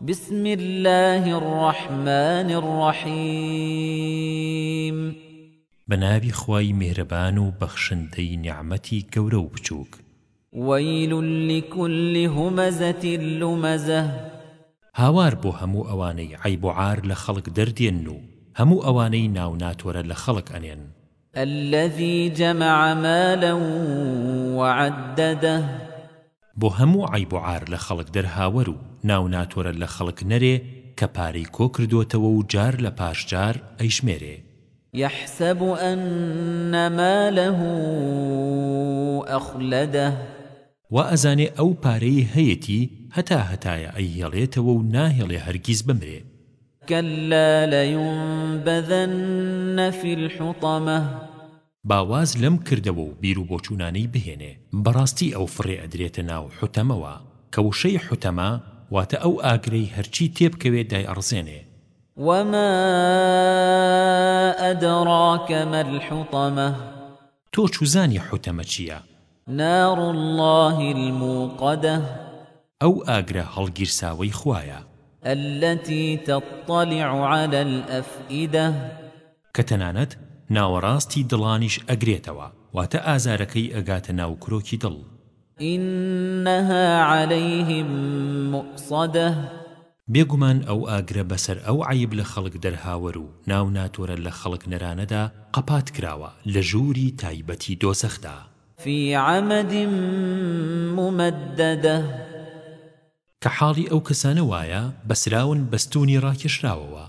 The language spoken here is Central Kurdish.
بسم الله الرحمن الرحيم بنابي خواي مهربان وبخشنتي نعمتي كورو بچوك ويل لكل همزة لمزة هاوار بۆ هەموو ئەوانەی عیب و عار لە خەڵک دەردێن و هەموو ئەوانەی ناوناتۆرە لە خەڵک ئەنێن الذي جمع مالا وعدده بۆ هەموو عیب و عار لە خەڵک دەرهاوەر و ناو ناتۆرە لە خەڵک نەرێ کە پارەی کۆ کردوتەوە و جار لە پاش جار ئەیشمێرێ يحسب أن ماله أخلده وأزاني أو باري هيتي هتا هتايا أي يليت وناهل هرجيز بمري كلا لينبذن في الحطمة باواز لەم کردەوە و بیر و بۆچوونانەی بهێنێ بەڕاستی ئەو فڕێ ئەدرێتە ناو حوتەمەوە کە وشەی حوتەمە واتە ئەو ئاگرەی هەرچی تێبکەوێت دای ئەڕزێنێ وما أدراك ما الحطمة تو چوزانی حوتەمە چییە؟ نار الله الموقدة أو ئاگرە هەڵگیرساوەی خوایە التي تطلع على الأفئدة كتنانت ناوەڕاستی دڵانیش ئەگرێتەوە واتە ئازارەکەی ئەگاتە ناو کرۆکی دڵ إنها عليهم مؤصدة بێگومان ئەو ئاگرە بەسەر ئەو عیب لە خەڵک دەرهاوەر و ناو ناتۆرە لە خەڵک نەرانەدا قەپات کراوە لە ژووری تایبەتی دۆسەخدا في عمد ممددة کە حاڵی ئەو کەسانە وایە بەسراون بەستونی ڕاکێشراوەوە